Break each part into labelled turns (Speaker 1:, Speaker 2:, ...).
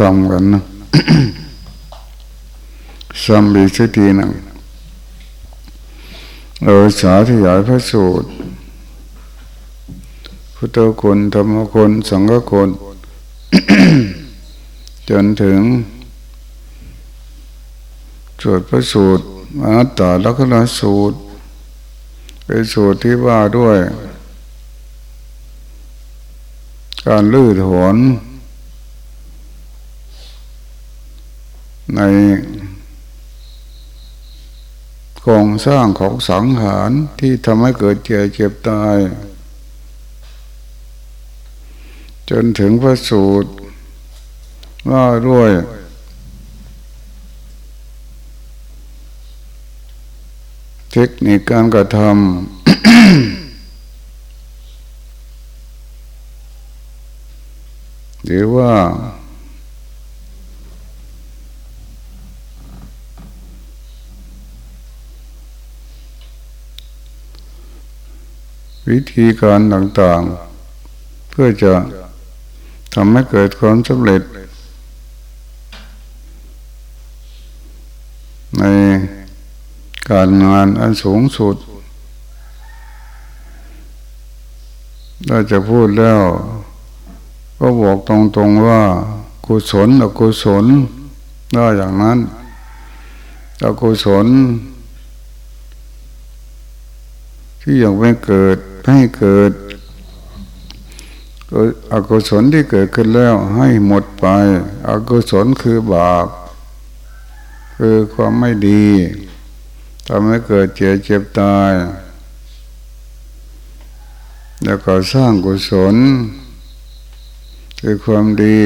Speaker 1: ทำกันนะซ้ำอีกสักทีหนึ่งเราสาธยายพระสูตร พุทธคุณธรรมคุณสังฆคุณจนถึงสวดพระสูตรมาต่อแล้วก็ละสูตรเป็นสูตรที่ว่าด้วย การลื้อถอน ในโครงสร้างของสังหารที่ทำให้เกิดเจ็บเจ็บตาย จนถึงพระสูตรว่าด้วยเทคนิคการกระทำหรือว่า วิธีการต่างๆ เพื่อจะทำให้เกิดความสำเร็จ ในการงานอันสูงสุดถ้าจะพูดแล้ว ก็บอกตรงๆว่ากุศลอกุศลได้อย่างนั้นอกุศลที่ยังไม่เกิด ให้เกิดอกุศลที่เกิดขึ้นแล้วให้หมดไป อกุศลคือบาป คือความไม่ดีทำให้เกิดเจ็บเจ็บตาย แล้วก็สร้างกุศล คือความดี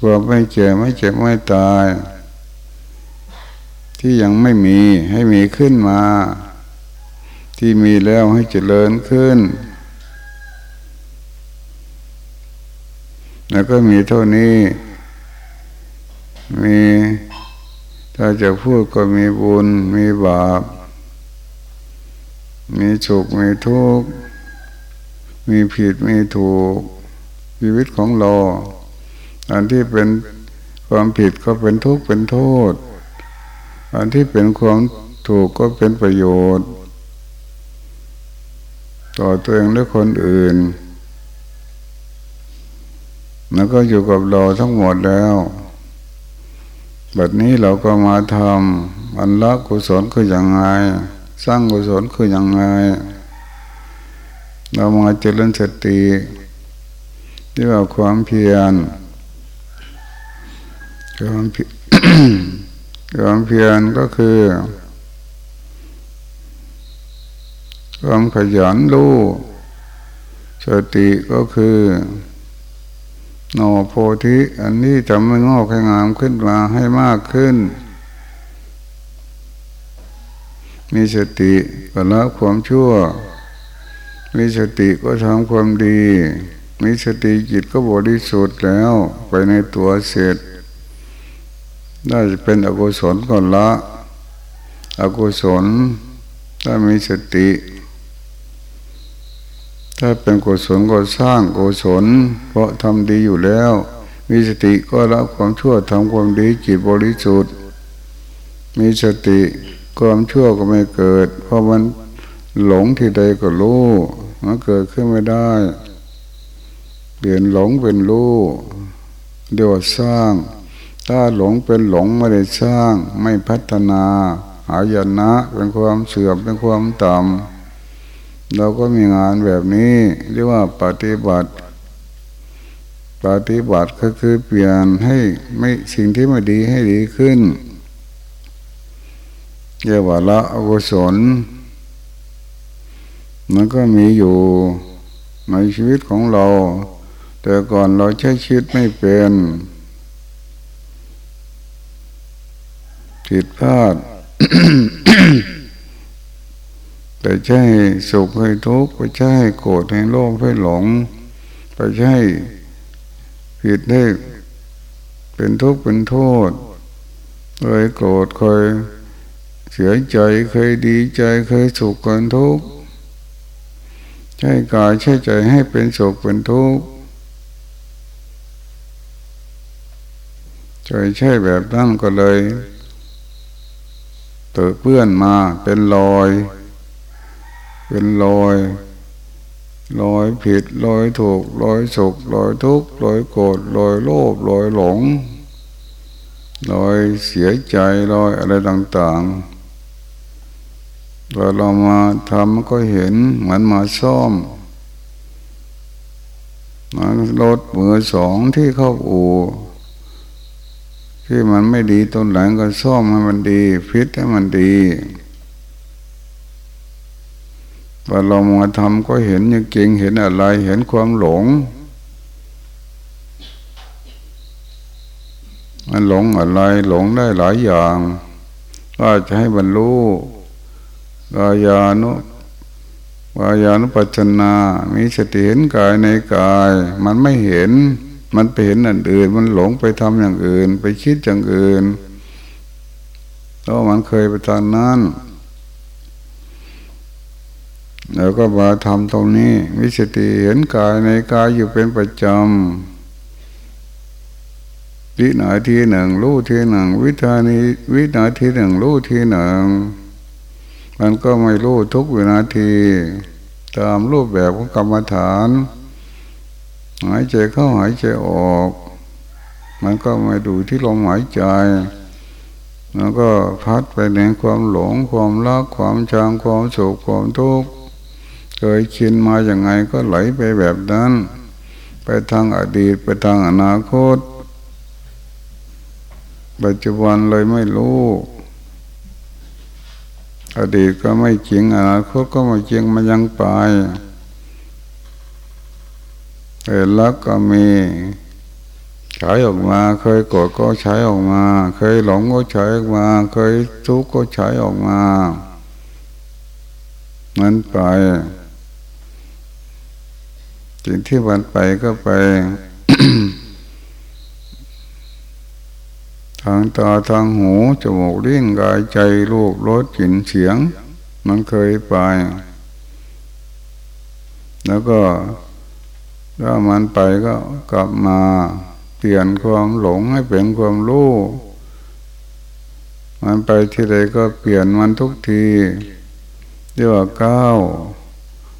Speaker 1: ความไม่เจ็บไม่เจ็บไม่ตาย ที่ยังไม่มีให้มีขึ้นมา ที่มีแล้วให้เจริญขึ้น แล้วก็มีเท่านี้ มีถ้าจะพูดก็มีบุญ มีบาป มีสุขมีทุกข์ มีผิดมีถูก ชีวิตของเรา อันที่เป็นความผิดก็เป็นทุกข์เป็นโทษ อันที่เป็นความถูกก็เป็นประโยชน์ ต่อตัวเองและคนอื่น แล้วก็อยู่กับเราทั้งหมดแล้วแบบนี้เราก็มาทำอันละกุศลคืออย่างไร สร้างกุศลคืออย่างไร เรามาเจริญสติที่ว่าความเพียรความเพียรความเพียรก็คือ ความขยันรู้สติก็คือนอโพธิอันนี้จะไม่งอกให้งามขึ้นมาให้มากขึ้น มีสติก็ละความชั่ว มีสติก็ทำความดี มีสติจิตก็บริสุทธิ์แล้วไปในตัวเสร็จได้จะเป็นอกุศลก่อนละ อกุศลถ้ามีสติ ถ้าเป็นกุศลก็สร้างกุศล เพราะทำดีอยู่แล้ว มีสติก็ละความชั่วทำความดีจิตบริสุทธิ์ มีสติความชั่วก็ไม่เกิด เพราะมันหลงที่ใดก็รู้มันเกิดขึ้นไม่ได้ เปลี่ยนหลงเป็นรู้เดี๋ยวสร้าง ถ้าหลงเป็นหลงไม่ได้สร้าง ไม่พัฒนา หายนะเป็นความเสื่อมเป็นความต่ำ เราก็มีงานแบบนี้เรียกว่าปฏิบัติ ปฏิบัติก็คือเปลี่ยนให้ไม่สิ่งที่ไม่ดีให้ดีขึ้นเรียกว่าละอกุศลมันก็มีอยู่ในชีวิตของเรา แต่ก่อนเราใช้ชีวิตไม่เป็นผิดพลาด ไปใช่สุขให้ทุกข์ไปใช่โกรธให้โลภให้หลง ไปใช่ผิดให้เป็นทุกข์เป็นโทษเคยโกรธเคยเสียใจเคยดีใจเคยสุขเป็นทุกข์ใช่กายใช่ใจให้เป็นสุขเป็นทุกข์ใจใช่แบบนั้นก็เลยเติเพื่อนมาเป็นรอย เป็นรอยรอยผิดรอยถูกรอยสุขรอยทุกข์รอยโกรธรอยโลภรอยหลงรอยเสียใจรอยอะไรต่างๆพอเรามาทำก็เห็นเหมือนมาซ่อมรถมือสองที่เข้าอู่ที่มันไม่ดีต้นหลังก็ซ่อมให้มันดี ฟิตให้มันดี พอเรามาทำก็เห็นยังเก่งเห็นอะไร เห็นความหลง มันหลงอะไรหลงได้หลายอย่างก็จะให้บรรลุกายานุวายานุปัจนา มีสติเห็นกายในกาย มันไม่เห็น มันไปเห็นอันอื่น มันหลงไปทำอย่างอื่น ไปคิดอย่างอื่นเพราะมันเคยไปทางนั้น แล้วก็มาทำตรงนี้มีสติเห็นกายในกายอยู่เป็นประจำวินาทีหนึ่งรู้ทีหนึ่งวิธานีวินาทีหนึ่งรู้ทีหนึ่งมันก็ไม่รู้ทุกวินาที ตามรูปแบบของกรรมฐาน หายใจเข้าหายใจออก มันก็มาดูที่ลมหายใจแล้วก็พัดไปในความหลงความรักความจางความโศกความทุกข์ เคยชินมาอย่างไงก็ไหลไปแบบนั้น ไปทางอดีตไปทางอนาคต ปัจจุบันเลยไม่รู้อดีตก็ไม่จริงอนาคตก็ไม่จริงมันยังไปเห็นรักก็มีใช้ออกมา เคยโกรธก็ใช้ออกมา เคยหลงก็ใช้ออกมา เคยทุกข์ก็ใช้ออกมามันไป สิ่งที่มันไปก็ไป ทางตาทางหูจมูกลิ้นกายใจรูปรสกลิ่นเสียง มันเคยไป แล้วก็ถ้ามันไปก็กลับมา เปลี่ยนความหลงให้เป็นความรู้มันไปที่ใดก็เปลี่ยนมันทุกทีเรียกว่าก้าว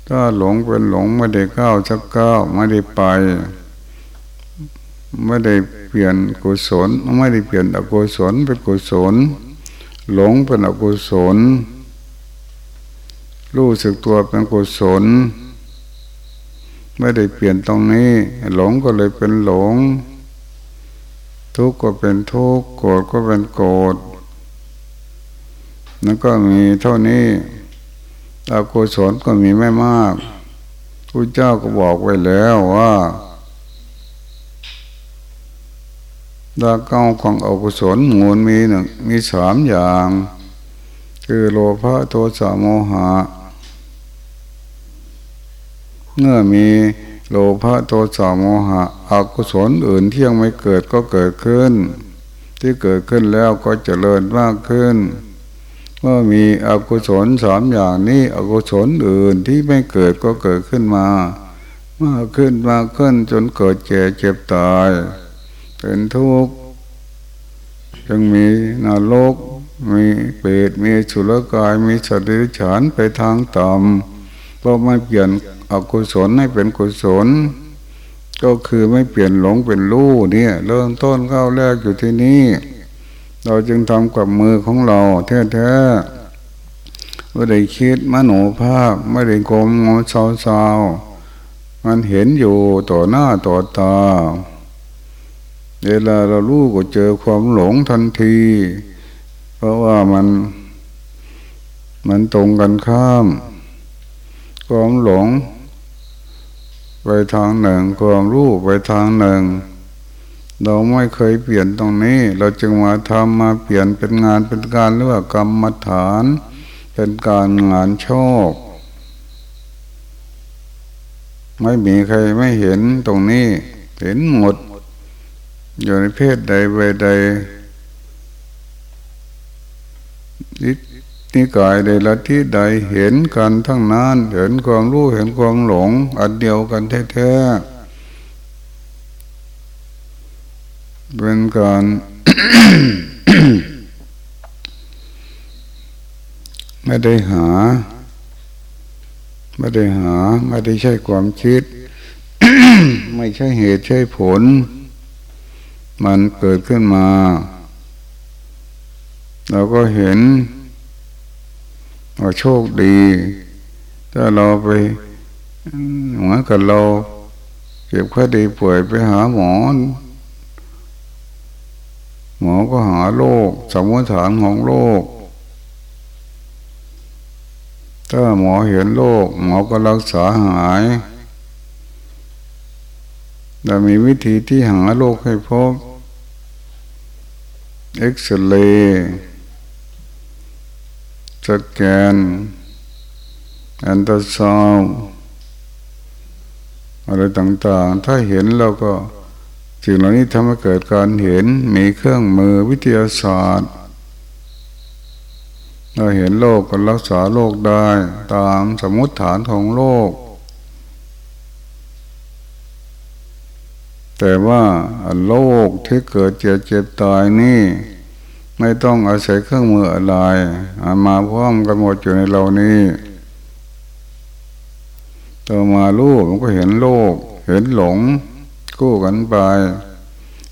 Speaker 1: ถ้าหลงเป็นหลงไม่ได้ก้าวสักก้าวไม่ได้ไป ไม่ได้เปลี่ยนกุศลไม่ได้เปลี่ยนอกุศลเป็นกุศล หลงเป็นอกุศล รู้สึกตัวเป็นกุศล ไม่ได้เปลี่ยนตรงนี้ หลงก็เลยเป็นหลง ทุกข์ก็เป็นทุกข์โกรธก็เป็นโกรธแล้วก็มีเท่านี้ อกุศลก็มีไม่มากพระเจ้าก็บอกไว้แล้วว่าดาเก้าของอกุศลมูลมีหนึ่งมีสามอย่าง คือโลภะโทสะโมหะ เมื่อมีโลภะโทสะโมหะอกุศลอื่นที่ยังไม่เกิดก็เกิดขึ้น ที่เกิดขึ้นแล้วก็เจริญมากขึ้น เมื่อมีอกุศลสามอย่างนี้อกุศลอื่นที่ไม่เกิดก็เกิดขึ้นมามากขึ้นมากขึ้นจนเกิดแก่เจ็บตายเป็นทุกข์ยังมีนรกมีเปรตมีสุรกายมีสติฉานไปทางต่ำเพราะไม่เปลี่ยนอกุศลให้เป็นกุศล ก็คือไม่เปลี่ยนหลงเป็นรู้เนี่ย เริ่มต้นเข้าแรกอยู่ที่นี่ เราจึงทำกับมือของเราแท้ๆไม่ได้คิดมโนภาพไม่ได้กลมงอเศร้าๆมันเห็นอยู่ต่อหน้าต่อตา เวลาเรารู้ก็เจอความหลงทันที เพราะว่ามันมันตรงกันข้าม ความหลง ไปทางหนึ่ง ความรู้ไปทางหนึ่ง เราไม่เคยเปลี่ยนตรงนี้ เราจึงมาทำมาเปลี่ยนเป็นงานเป็นการเรื่องกรรมฐาน เป็นการงานชอบไม่มีใครไม่เห็นตรงนี้ เห็นหมด อยู่ในเพศใดเวใดนิกายใดละที่ใดเห็นกันทั้งนั้น เห็นความรู้เห็นความหลง อันเดียวกันแท้ๆ เป็นการไม่ได้หา ไม่ได้หา ไม่ได้ใช่ความคิด ไม่ใช่เหตุใช่ผล มันเกิดขึ้นมา เราก็เห็นว่าโชคดี ถ้าเราไปเหมือนกับเราเก็บคดีป่วยไปหาหมอ หมอก็หาโรคสมมติฐานของโรคถ้าหมอเห็นโรคหมอก็รักษาหายแต่มีวิธีที่หาโรคให้พบเอ็กซเรย์สแกนอันตราซาวอะไรต่างๆ ถ้าเห็นเราก็ สิ่งเหล่านี้ทำให้เกิดการเห็นมีเครื่องมือวิทยาศาสตร์ เราเห็นโลกก็รักษาโลกได้ตามสมมติฐานของโลก แต่ว่าโลกที่เกิดเจ็บเจ็บตายนี่ ไม่ต้องอาศัยเครื่องมืออะไรมาพร้อมกันหมดอยู่ในเรานี่ต่อมาลูกมันก็เห็นโลก เห็นหลง กู้กันไป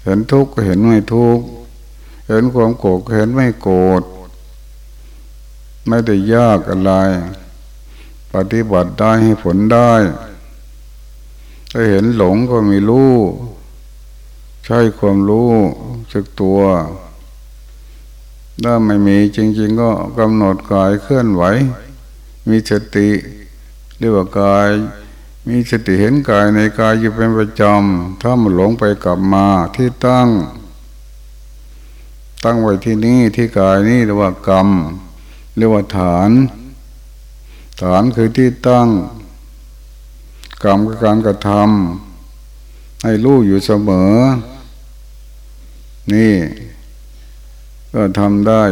Speaker 1: เห็นทุกข์ก็เห็นไม่ทุกข์ เห็นความโกรธก็เห็นไม่โกรธ ไม่ได้ยากอะไร ปฏิบัติได้ให้ผลได้ ถ้าเห็นหลงก็มีรู้ ใช้ความรู้สึกตัว ถ้าไม่มีจริง ๆ ก็กำหนดกายเคลื่อนไหว มีสติเรียกว่ากาย มีสติเห็นกายในกายอยู่เป็นประจำถ้ามันหลงไปกลับมาที่ตั้ง ตั้งไว้ที่นี่ที่กายนี่เรียกว่ากรรมเรียกว่าฐาน ฐานคือที่ตั้ง กรรมคือการกระทำให้รู้อยู่เสมอ นี่ ก็ทำได้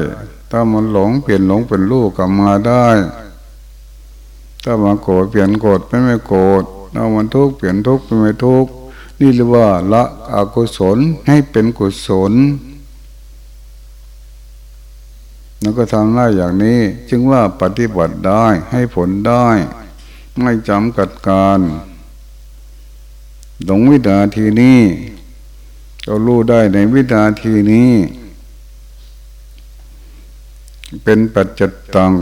Speaker 1: ถ้ามันหลงเปลี่ยนหลงเป็นรู้กลับมาได้ ถ้ามันโกรธเปลี่ยนโกรธเป็นไม่โกรธถ้ามันทุกข์เปลี่ยนทุกข์เป็นไม่ทุกข์นี่เรียกว่าละอกุศลให้เป็นกุศลแล้วก็ทำได้อย่างนี้ จึงว่าปฏิบัติได้ให้ผลได้ ไม่จำกัดการหลงวินาทีนี้ก็รู้ได้ในวินาทีนี้ เป็นปัจจตัง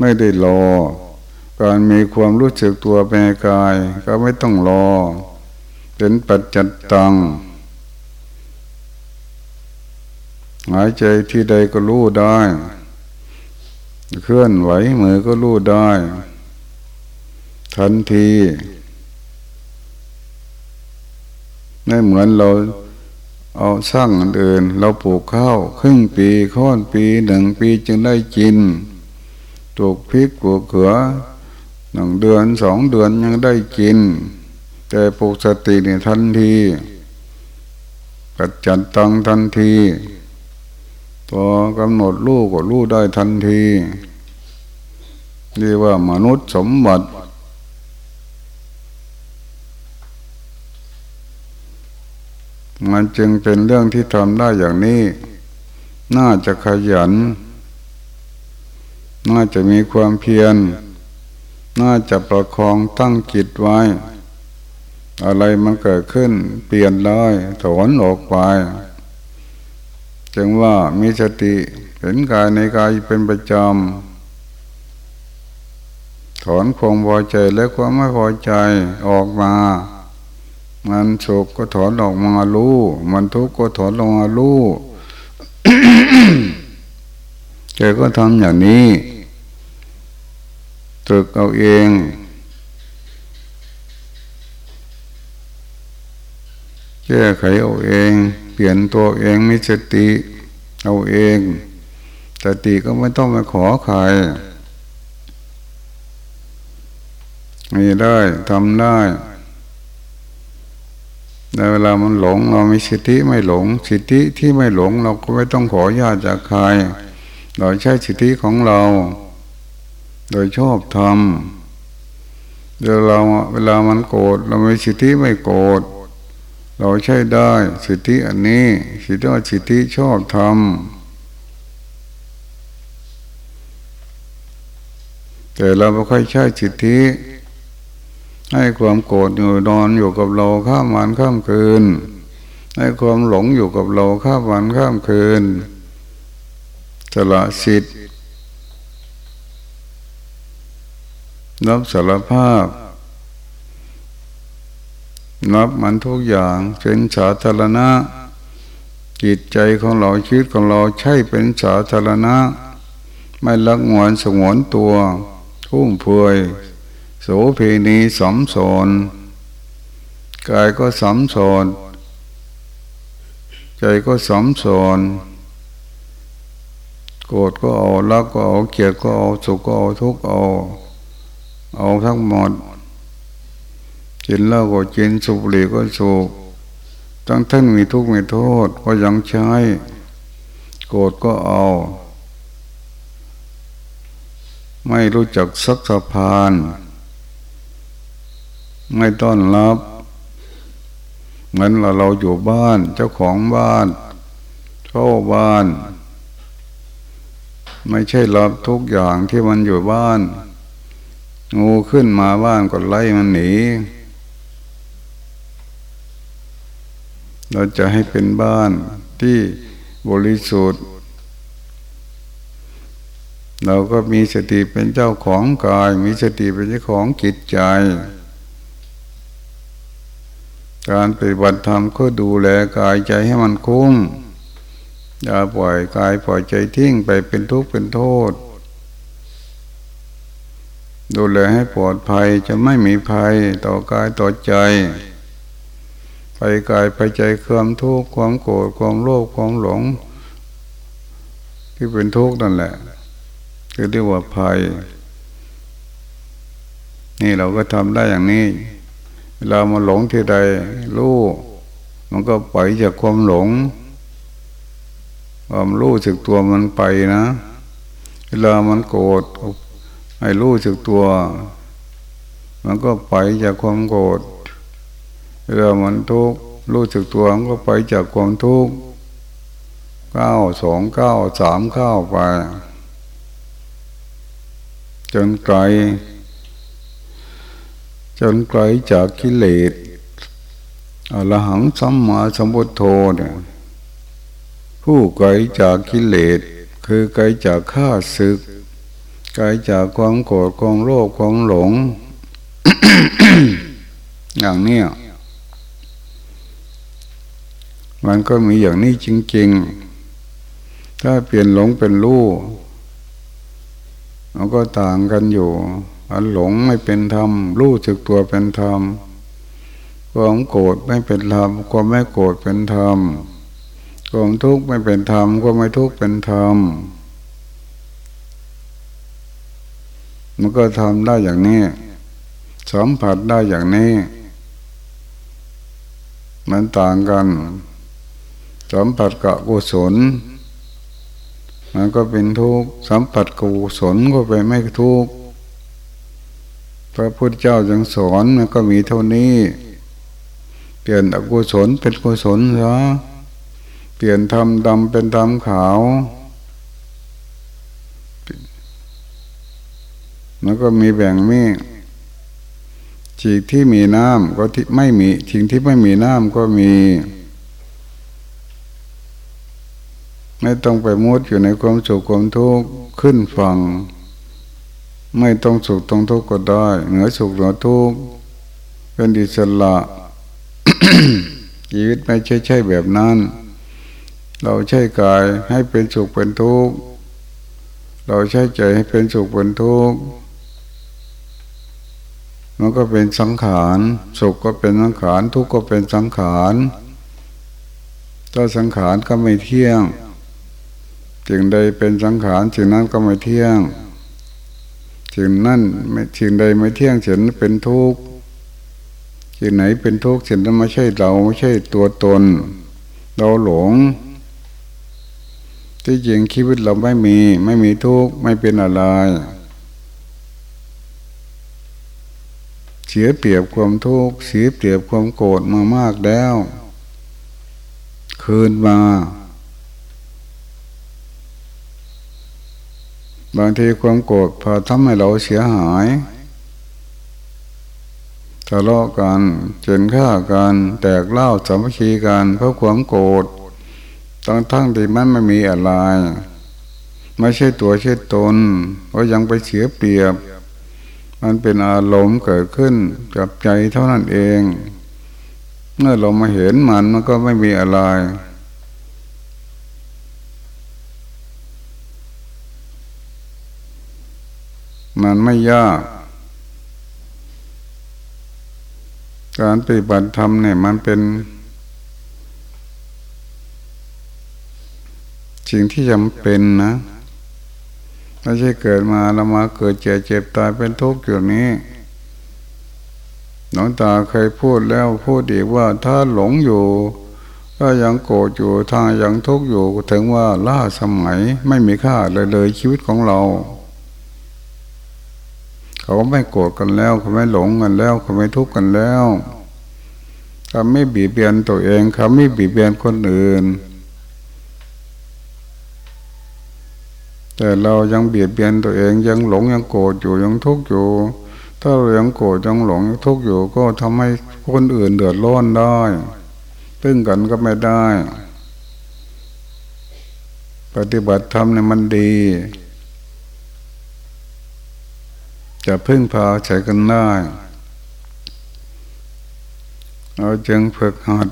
Speaker 1: ไม่ได้รอ การมีความรู้สึกตัวแปรกาย ก็ไม่ต้องรอ เป็นปัจจตัง หายใจที่ใดก็รู้ได้ เคลื่อนไหวมือก็รู้ได้ ทันทีไม่เหมือนเราเอาสร้างอันอื่น เราปลูกข้าว ครึ่งปีค้อนปีหนึ่งปีจึงได้กิน ลูกพริกปลูกเขือหนึ่งเดือนสองเดือนยังได้กิน แต่ปลูกสติเนี่ยทันทีปัจจันตังทันทีพอกำหนดลูกก็รู้ได้ทันทีเรียกว่ามนุษย์สมบัติมันจึงเป็นเรื่องที่ทำได้อย่างนี้ น่าจะขยัน น่าจะมีความเพียร น่าจะประคองตั้งจิตไว้ อะไรมันเกิดขึ้น เปลี่ยนได้ถอนออกไป จึงว่ามีสติเห็นกายในกายเป็นประจำ ถอนความพอใจและความไม่พอใจออกมา มันสุขก็ถอนออกมารู้มันทุกข์ก็ถอนออกมารู้แกก็ทำอย่างนี้ ตึกเอาเอง แก้ไขเอาเอง เปลี่ยนตัวเองมีสติ เอาเองสติก็ไม่ต้องไปขอใครมีได้ทำได้ในเวลามันหลงเรามีสิทธิไม่หลง สิทธิที่ไม่หลง เราก็ไม่ต้องขอญาตจากใคร เราใช้สิทธิของเรา โดยชอบทำเดี๋ยวเราเวลามันโกรธเราไมีสิทธิไม่โกรธเราใช้ได้สิทธิอันนี้สิทธิว่าสิทธิชอบทำแต่เราไม่ค่อยใช้สิทธิ ให้ความโกรธอยู่นอนอยู่กับเราข้ามวันข้ามคืน ให้ความหลงอยู่กับเราข้ามวันข้ามคืนสละสิทธิ รับสารภาพนับมันทุกอย่างเป็นสาธารณะ จิตใจของเราชีวิตของเราใช่เป็นสาธารณะ ไม่ลักงวนสงวนตัวทุ่มเพยโสเพณีสมสนกายก็สมสนใจก็สมสนโกรธก็เอารักก็เอาเกลียดก็เอาสุขก็เอาทุกข์เอา เอาทั้งหมดกินเหล้าก็กินสูบบุหรี่ก็สูบทั้งท่านมีทุกข์มีโทษก็ยังใช้ โกรธก็เอา ไม่รู้จักสักสะพาน ไม่ต้อนรับ เหมือนเราเราอยู่บ้านเจ้าของบ้านเช่าบ้าน ไม่ใช่รับทุกอย่างที่มันอยู่บ้าน งูขึ้นมาบ้านก็ไล่มันหนี เราจะให้เป็นบ้านที่บริสุทธิ์ เราก็มีสติเป็นเจ้าของกาย มีสติเป็นเจ้าของจิตใจ การปฏิบัติธรรมก็ดูแลกายใจให้มันคุ้มอย่าปล่อยกายปล่อยใจทิ้งไปเป็นทุกข์เป็นโทษ ดูแลให้ปลอดภัยจะไม่มีภัยต่อกายต่อใจไปกายไปใจเความทุกข์ความโกรธความโลภความหลง ที่เป็นทุกข์นั่นแหละคือเรียกว่าภัย นี่เราก็ทำได้อย่างนี้ เวลามาหลงที่ใดรู้มันก็ไปจากความหลง ความรู้สึกตัวมันไปนะ เวลามันโกรธ ให้รู้สึกตัว มันก็ไปจากความโกรธเวลามันทุกข์รู้สึกตัวมันก็ไปจากความทุกข์เก้าสองเก้าสามเก้าไป จนไกล จนไกลจากกิเลสอรหังสัมมาสัมพุทโธเนี่ยผู้ไกลจากกิเลสคือไกลจากข้าศึก ไกลจากความโกรธความโลภความหลง อย่างเนี้ยมันก็มีอย่างนี้จริง ๆ ถ้าเปลี่ยนหลงเป็นรู้มันก็ต่างกันอยู่อันหลงไม่เป็นธรรมรู้จึกตัวเป็นธรรมความโกรธไม่เป็นธรรมความไม่โกรธเป็นธรรมความทุกข์ไม่เป็นธรรมความไม่ทุกข์เป็นธรรม มันก็ทำได้อย่างนี้สัมผัสได้อย่างนี้ มันต่างกันสัมผัสกับกุศล มันก็เป็นทุกข์สัมผัสกุศลก็ไปไม่ทุกข์พระพุทธเจ้าจึงสอนมันก็มีเท่านี้ เปลี่ยนอกุศลเป็นกุศลซะเปลี่ยนธรรมดำเป็นธรรมขาว มันก็มีแบ่งมีสิ่งที่มีน้ำก็ที่ไม่มีสิ่งที่ไม่มีน้ำก็มี ไม่ต้องไปมุดอยู่ในความสุขความทุกข์ขึ้นฟังไม่ต้องสุขต้องทุกข์ก็ได้ เหนือสุขเหนือทุกข์เป็นอิสระชีวิตไม่ใช่ใช่แบบนั้น เราใช้กายให้เป็นสุขเป็นทุกข์เราใช้ใจให้เป็นสุขเป็นทุกข์ มันก็เป็นสังขารสุขก็เป็นสังขารทุกข์ก็เป็นสังขารถ้าสังขารก็ไม่เที่ยงสิ่งใดเป็นสังขารสิ่งนั้นก็ไม่เที่ยงสิ่งนั้นไม่สิ่งใดไม่เที่ยงสิ่งนั้นเป็นทุกข์สิ่งไหนเป็นทุกข์สิ่งนั้นไม่ใช่เราไม่ใช่ตัวตน เราหลง ที่จริงชีวิตเราไม่มี ไม่มีทุกข์ไม่เป็นอะไร เสียเปรียบความทุกข์เสียเปรียบความโกรธมามากแล้ว คืนมา บางทีความโกรธพาทำให้เราเสียหายทะเลาะกันเจนฆ่ากันแตกเล่าสามัคคีกันเพราะความโกรธตั้งทั้งที่มันไม่มีอะไร ไม่ใช่ตัวใช่ตนเพราะยังไปเสียเปรียบ มันเป็นอารมณ์เกิดขึ้นกับใจเท่านั้นเอง เมื่อเรามาเห็นมันมันก็ไม่มีอะไร มันไม่ยาก การปฏิบัติธรรมเนี่ยมันเป็นสิ่งที่จำเป็นนะ ไม่ใช่เกิดมาเรามาเกิดเจ็บเจ็บตายเป็นทุกข์อยู่นี้หลวงตาเคยพูดแล้วพูดอีกว่าถ้าหลงอยู่ ก็ยังโกรธอยู่ทางยังทุกข์อยู่ถึงว่าล่าสมัยไม่มีค่าเลยเลยชีวิตของเรา เขาไม่โกรธกันแล้วเขาไม่หลงกันแล้ว เขาไม่ทุกข์กันแล้วเขาไม่บีบเบียนตัวเองเขาไม่บีบเบียนคนอื่น แต่เรายังเบียดเบียนตัวเองยังหลงยังโกรธอยู่ยังทุกข์อยู่ ถ้าเรายังโกรธยังหลงยังทุกข์อยู่ก็ทำให้คนอื่นเดือดร้อนได้พึ่งกันก็ไม่ได้ ปฏิบัติธรรมเนี่ยมันดีจะพึ่งพาใช้กันได้เราจึงฝึกหัด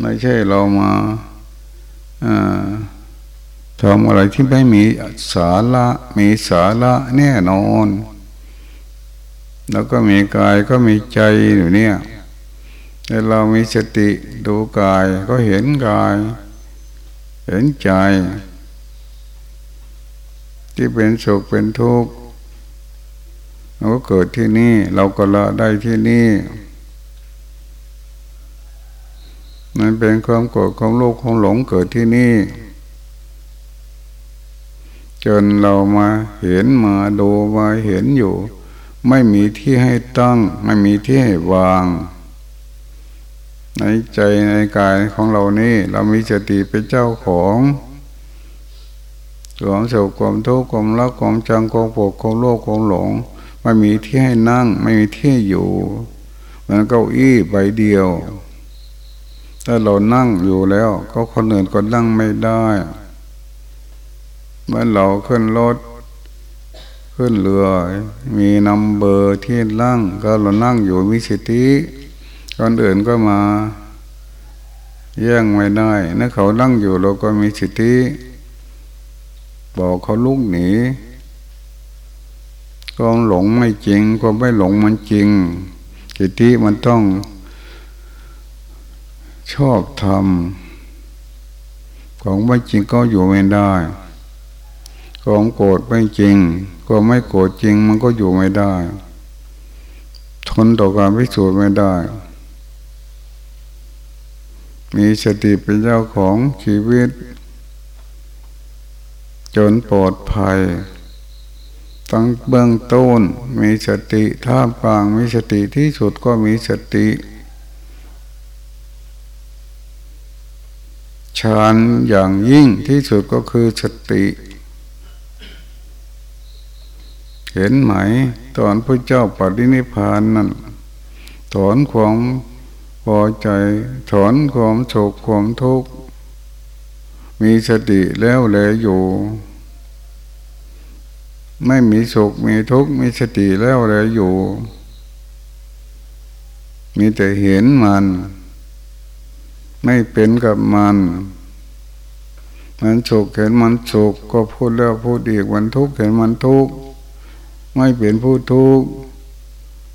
Speaker 1: ไม่ใช่เรามาอ่า ทำอะไรที่ไม่มีสาระมีสาระแน่นอน แล้วก็มีกายก็มีใจอยู่เนี่ยแต่เรามีสติดูกายก็เห็นกาย เห็นใจ ที่เป็นสุขเป็นทุกข์เราก็เกิดที่นี่เราก็ละได้ที่นี่มันเป็นความโกรธความโลภความหลงเกิดที่นี่ จนเรามาเห็นมาดูมาเห็นอยู่ ไม่มีที่ให้ตั้ง ไม่มีที่ให้วาง ในใจในกายของเรานี่ เรามีสติเป็นเจ้าของความสุขความทุกข์ความรักความจังความปกความโลภความหลง ไม่มีที่ให้นั่ง ไม่มีที่อยู่มันเก้าอี้ใบเดียว ถ้าเรานั่งอยู่แล้ว ก็คนอื่นก็นั่งไม่ได้ เมื่อเราขึ้นรถ ขึ้นเรือ มีนัมเบอร์ที่นั่ง ก็เรานั่งอยู่มีสิทธิคนอื่นก็มาแย่งไม่ได้ถ้าเขานั่งอยู่เราก็มีสิทธิบอกเขาลุกหนีความหลงไม่จริงความไม่หลงมันจริงจิตที่มันต้องชอบทำของไม่จริงก็อยู่ไม่ได้ ของโกรธไม่จริงก็ไม่โกรธจริงมันก็อยู่ไม่ได้ ทนต่อการพิสูจน์ไม่ได้ มีสติเป็นเจ้าของชีวิต จนปลอดภัย ตั้งเบื้องต้นมีสติท่ามกลางมีสติที่สุดก็มีสติฌานอย่างยิ่งที่สุดก็คือสติ เห็นไหม ตอนพระเจ้าปฏินิพานนั้นถอนความพอใจ ถอนความโศกความทุกข์มีสติแล้วแลอยู่ ไม่มีสุขมีทุกข์มีสติแล้วแลอยู่ มีแต่เห็นมัน ไม่เป็นกับมันมันสุขเห็นมันสุขก็พูดแล้วพูดอีกมันทุกข์เห็นมันทุกข์ ไม่เป็นผู้ทุกข์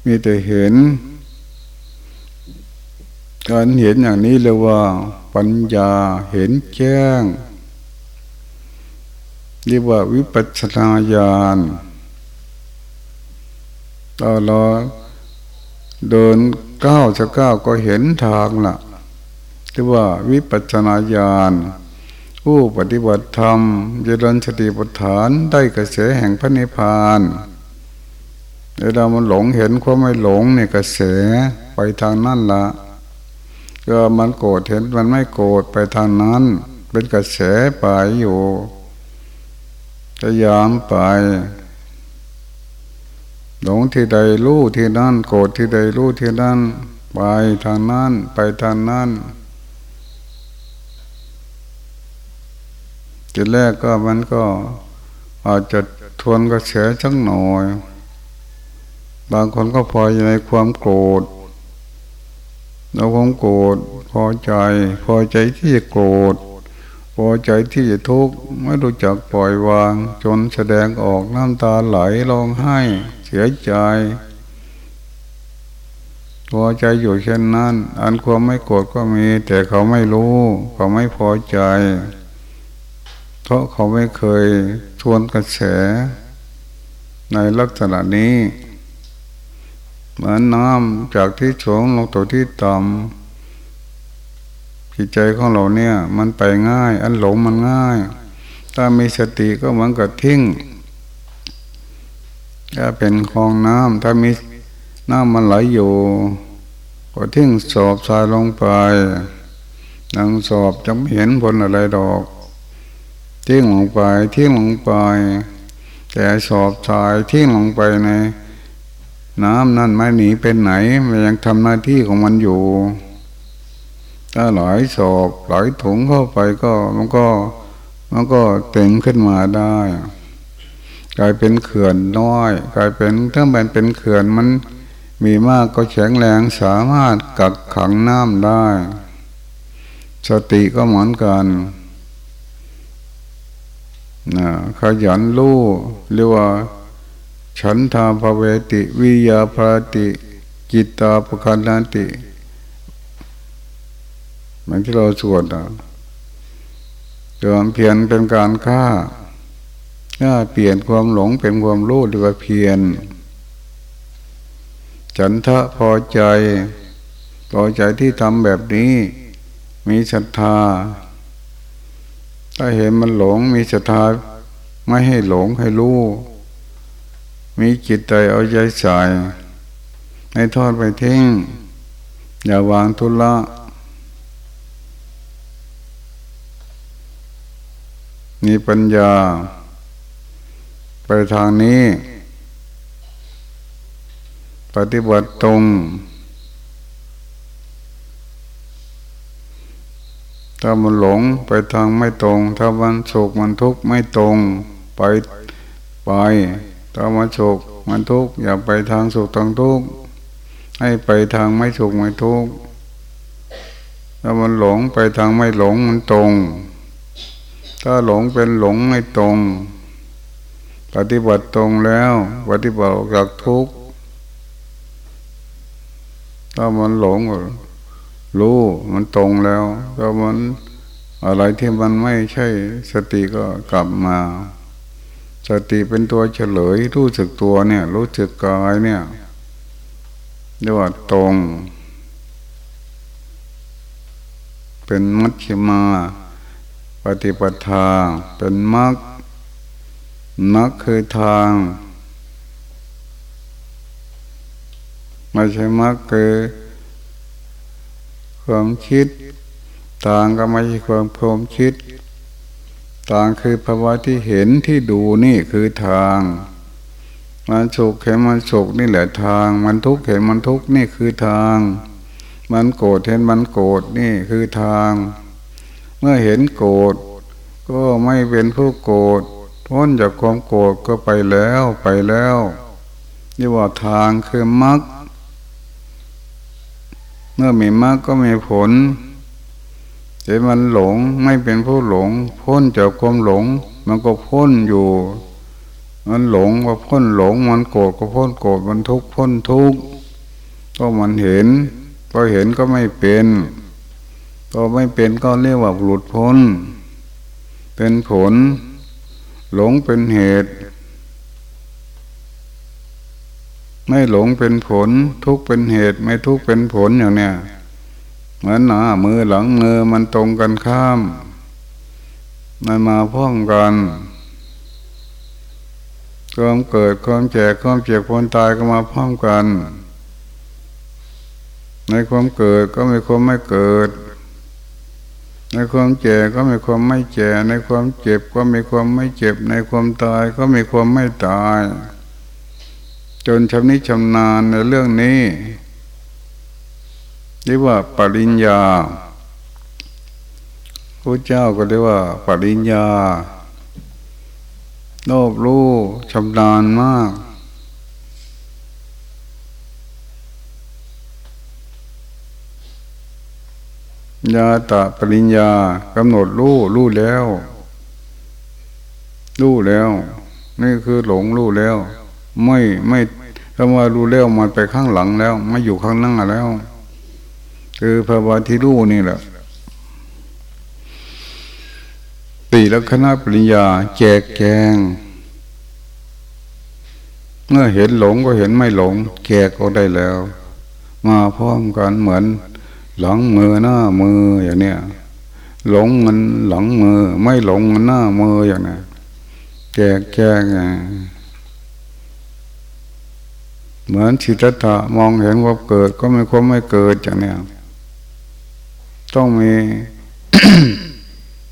Speaker 1: มีแต่เห็นการเห็นอย่างนี้เลยว่า ปัญญาเห็นแจ้งเรียกว่าวิปัสนาญาณตอนเราเดินก้าวจะก้าวก็เห็นทางละเรียกว่าวิปัสนาญาณผู้ปฏิบัติธรรมเจริญสติปัฏฐานได้กระแสแห่งพระนิพพาน เวลามันหลงเห็นความไม่หลงเนี่ยกระแสไปทางนั่นละก็มันโกรธเห็นมันไม่โกรธไปทางนั้น เป็นกระแสไปอยู่พยายามไป หลงที่ใดรู้ที่นั่น โกรธที่ใดรู้ที่นั่น ไปทางนั้น ไปทางนั้นจุดแรกก็มันก็อาจจะทวนกระแสสักหน่อย บางคนก็พอในความโกรธเราความโกรธพอใจ พอใจที่จะโกรธพอใจที่จะทุกข์ไม่รู้จักปล่อยวาง จนแสดงออกน้ำตาไหลร้องไห้ เสียใจ พอใจอยู่เช่นนั้น อันความไม่โกรธก็มี แต่เขาไม่รู้เขาไม่พอใจ เพราะเขาไม่เคยทวนกระแส ในลักษณะนี้ เหมือนน้ำจากที่สูงลงตัวที่ต่ำจิตใจของเราเนี่ย มันไปง่าย อันหลงมันง่าย ถ้ามีสติก็เหมือนกับทิ้งถ้าเป็นคลองน้ำถ้ามีน้ำมันไหลอยู่ ก็ทิ้งสอบทรายลงไปนังสอบจะไม่เห็นผลอะไรดอกทิ้งลงไปทิ้งลงไป แต่สอบทรายทิ้งลงไปใน น้ำนั่นไม่หนีเป็นไหน มันยังทำหน้าที่ของมันอยู่ ถ้าหลายศอกหลายถุงเข้าไปก็มันก็มันก็เต็มขึ้นมาได้ กลายเป็นเขื่อนน้อย กลายเป็นถ้ามันเป็นเขื่อนมันมีมากก็แข็งแรงสามารถกักขังน้ำได้ สติก็เหมือนกันนะขยันรู้เรียกว่า ฉันทาภเวติวิยาภาติจิตตาปคันนันติมันที่เราสวดอะเกิดเพียรเป็นการฆ่าถ้าเปลี่ยนความหลงเป็นความรู้หรือว่าเพียรฉันทะพอใจ พอใจที่ทำแบบนี้ มีศรัทธา ถ้าเห็นมันหลงมีศรัทธาไม่ให้หลงให้รู้ มีจิตใจเอาใจใส่ให้ทอดไปทิ้ง อย่าวางทุละมีปัญญา ไปทางนี้ ปฏิบัติตรงถ้ามันหลงไปทางไม่ตรง ถ้ามันโศกมันทุกข์ไม่ตรง ไปไป ถ้ามันสุขมันทุกข์อย่าไปทางสุขทางทุกข์ให้ไปทางไม่สุขไม่ทุกข์ถ้ามันหลงไปทางไม่หลงมันตรง ถ้าหลงเป็นหลงไม่ตรง ปฏิบัติตรงแล้ว ปฏิบัติจากทุกข์ถ้ามันหลงรู้มันตรงแล้วถ้ามันอะไรที่มันไม่ใช่สติก็กลับมา สติเป็นตัวเฉลยรู้สึกตัวเนี่ย รู้สึกกายเนี่ยเรียกว่าตรง เป็นมัชฌิมา ปฏิปทา เป็นมรรคมรรคคือทางไม่ใช่มรรคคือความคิด ทางก็ไม่ใช่ความพรมคิด ต่างคือภาวะที่เห็นที่ดูนี่คือทางมันสุขเห็นมันสุขนี่แหละทาง มันทุกข์เห็นมันทุกข์นี่คือทาง มันโกรธเห็นมันโกรธนี่คือทาง เมื่อเห็นโกรธก็ไม่เป็นผู้โกรธพ้นจากความโกรธก็ไปแล้วไปแล้วนี่ว่าทางคือมรรคเมื่อมีมรรคก็มีผล แต่มันหลงไม่เป็นผู้หลง พ้นจากความหลง มันก็พ้นอยู่ มันหลงก็พ้นหลง มันโกรธก็พ้นโกรธมันทุกข์พ้นทุกข์ก็มันเห็นพอเห็นก็ไม่เป็นก็ไม่เป็นก็เรียกว่าหลุดพ้น เป็นผล หลงเป็นเหตุ ไม่หลงเป็นผล ทุกเป็นเหตุ ไม่ทุกเป็นผลอย่างเนี้ย เหมือนหน้ามือหลังมือมันตรงกันข้าม มันมาพ้องกันความเกิดความแก่ความเจ็บความตายก็มาพร้อมกัน ในความเกิดก็มีความไม่เกิด ในความแก่ก็มีความไม่แก่ในความเจ็บก็มีความไม่เจ็บ ในความตายก็มีความไม่ตาย จนชำนิชำนาญในเรื่องนี้ เรียกว่าปริญญาพระเจ้าก็เรียกว่า ปริญญาโลภรู้ชำนาญมาก ยาตะปริญญากำหนดรู้รู้แล้ว รู้แล้ว นี่คือหลงรู้แล้ว ไม่ไม่ถ้าว่ารู้แล้วมันไปข้างหลังแล้ว ไม่อยู่ข้างหน้าแล้ว คือภาวะที่รู้นี่แหละตีลักษณะปริญญา แจกแจง เมื่อเห็นหลงก็เห็นไม่หลงแกก็ได้แล้ว มาพร้อมกันเหมือน หลังมือหน้ามืออย่างเนี้ยหลงมันหลังมือ ไม่หลงมันหน้ามืออย่างนี้แจกแกไงเหมือนชิตตะมองเห็นว่าเกิดก็ไม่ความไม่เกิดอย่างเนี้ย ต้องมี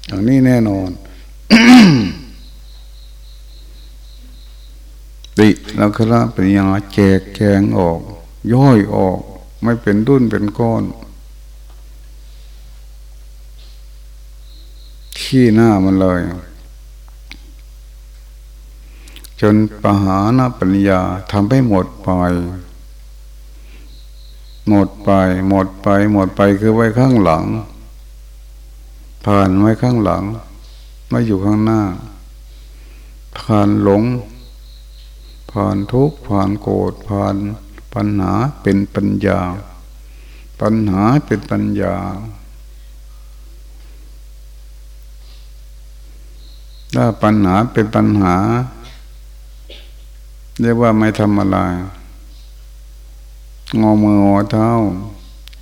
Speaker 1: อย่างนี้แน่นอนติลักษณะปัญญาแจกแกงออก ย่อยออก ไม่เป็นดุนเป็นก้อน ขี้หน้ามันเลย จนปหานาปัญญาทำให้หมดไป หมดไป หมดไป หมดไปคือไว้ข้างหลัง ผ่านไว้ข้างหลัง ไม่อยู่ข้างหน้า ผ่านหลง ผ่านทุกข์ผ่านโกรธผ่านปัญหาเป็นปัญญา ปัญหาเป็นปัญญา ถ้าปัญหาเป็นปัญหา เรียกว่าไม่ทำอะไร งอมืองอเท้า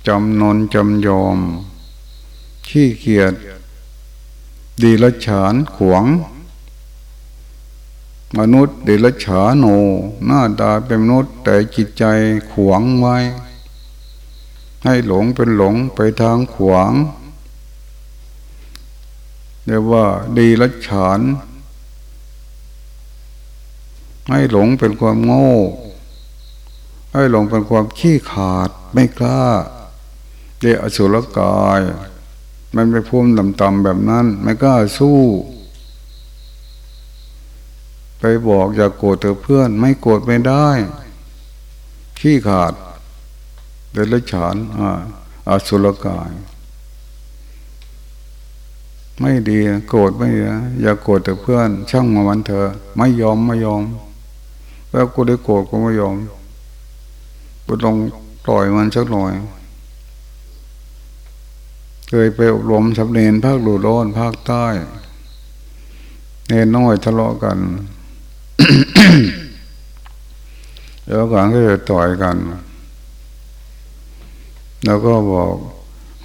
Speaker 1: จำนนจำยอม ขี้เกียจดีละฉานขวง มนุษย์ดีละฉาโน หน้าตาเป็นมนุษย์แต่จิตใจขวงไว้ ให้หลงเป็นหลงไปทางขวางเรียกว่าดีละฉาน ให้หลงเป็นความโง่ ให้หลงเป็นความขี้ขาดไม่กล้าเรียอสุรกาย มันไปพุ่มต่ำๆแบบนั้น ไม่กล้าสู้ ไปบอกอย่ากโกรธเธอเพื่อน ไม่โกรธไม่ได้ ขี้ขาดเดรัจฉานอ่าอสุรกาย ไม่ดีโกรธไม่ดีอย่าโกรธแต่เพื่อน ช่างมาวันเถอไม่ยอมไม่ยอม แล้วกูได้โกรธก็ไม่ยอม กูลองปล่อยมันสักหน่อย เคยไปอบรมสำเนียนภาคหลูร้อนภาคใต้ เนนน้อยทะเลาะกันแล้วกันก็จะต่อยกัน แล้วก็บอก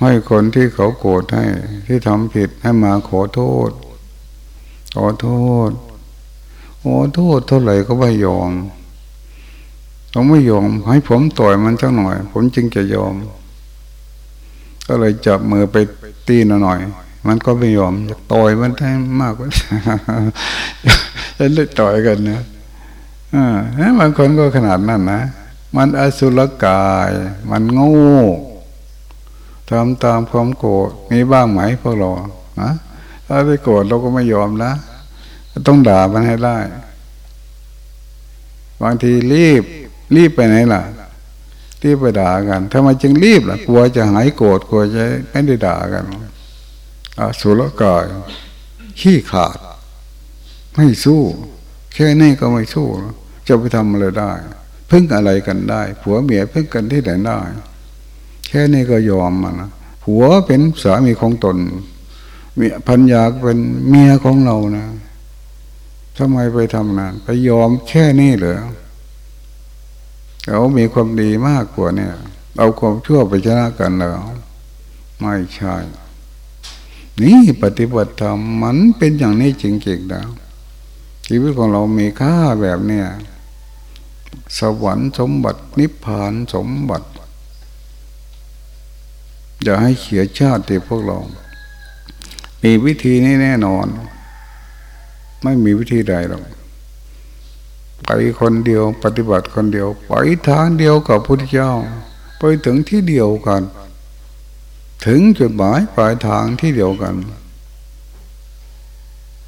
Speaker 1: ให้คนที่เขาโกรธให้ ที่ทำผิดให้มาขอโทษ ขอโทษขอโทษเท่าไหร่ก็ไม่ยอม เขาไม่ยอมให้ผมต่อยมันสักหน่อย ผมจึงจะยอม ก็เลยจับมือไปตีหน่อย มันก็ไม่ยอมอยากต่อยมันได้มากกว่าจะเลยต่อยกันนะอ่าบางคนก็ขนาดนั้นนะมันอสุรกาย มันโง่ทำตามความโกรธมีบ้างไหมพวกเรานะถ้าไปโกรธเราก็ไม่ยอมนะต้องด่ามันให้ได้ บางทีรีบ รีบไปไหนล่ะรีบไปด่ากันทำไมจึงรีบล่ะกลัวจะหายโกรธกลัวจะไม่ได้ด่ากันอสุรกายขี้ขาด ไม่สู้ แค่นี้ก็ไม่สู้ จะไปทำอะไรได้ พึ่งอะไรกันได้ ผัวเมียพึ่งกันที่ไหนได้ แค่นี้ก็ยอมมันนะผัวเป็นสามีของตนเมียพันยาเป็นเมียของเรานะทำไมไปทำนานไปยอมแค่นี้เหรอ เขามีความดีมากกว่าเนี่ย เอาความชั่วไปชนะกันแล้ว ไม่ใช่ นี่ปฏิบัติธรรมมันเป็นอย่างนี้จริงๆแล้วชีวิตของเรามีค่าแบบเนี้ยสวรรค์สมบัตินิพพานสมบัติอย่าให้เขียชาติพวกเรา มีวิธีนี้แน่นอน ไม่มีวิธีใดหรอก ไปคนเดียวปฏิบัติคนเดียว ไปทางเดียวกับพระพุทธเจ้า ไปถึงที่เดียวกัน ถึงจุดหมายปลายทางที่เดียวกัน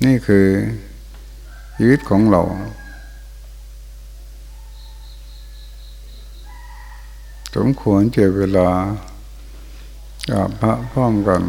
Speaker 1: นี่คือชีวิตของเรา สมควรเจอเวลากับพระพร้อมกัน